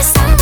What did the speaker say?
this